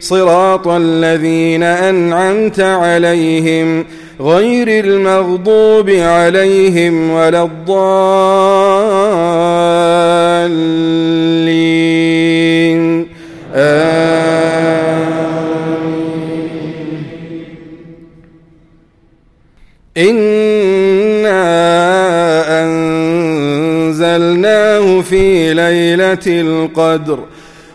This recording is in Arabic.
صراط الذين أنعمت عليهم غير المغضوب عليهم ولا الضالين. آمين. إنا أنزلناه في ليلة القدر.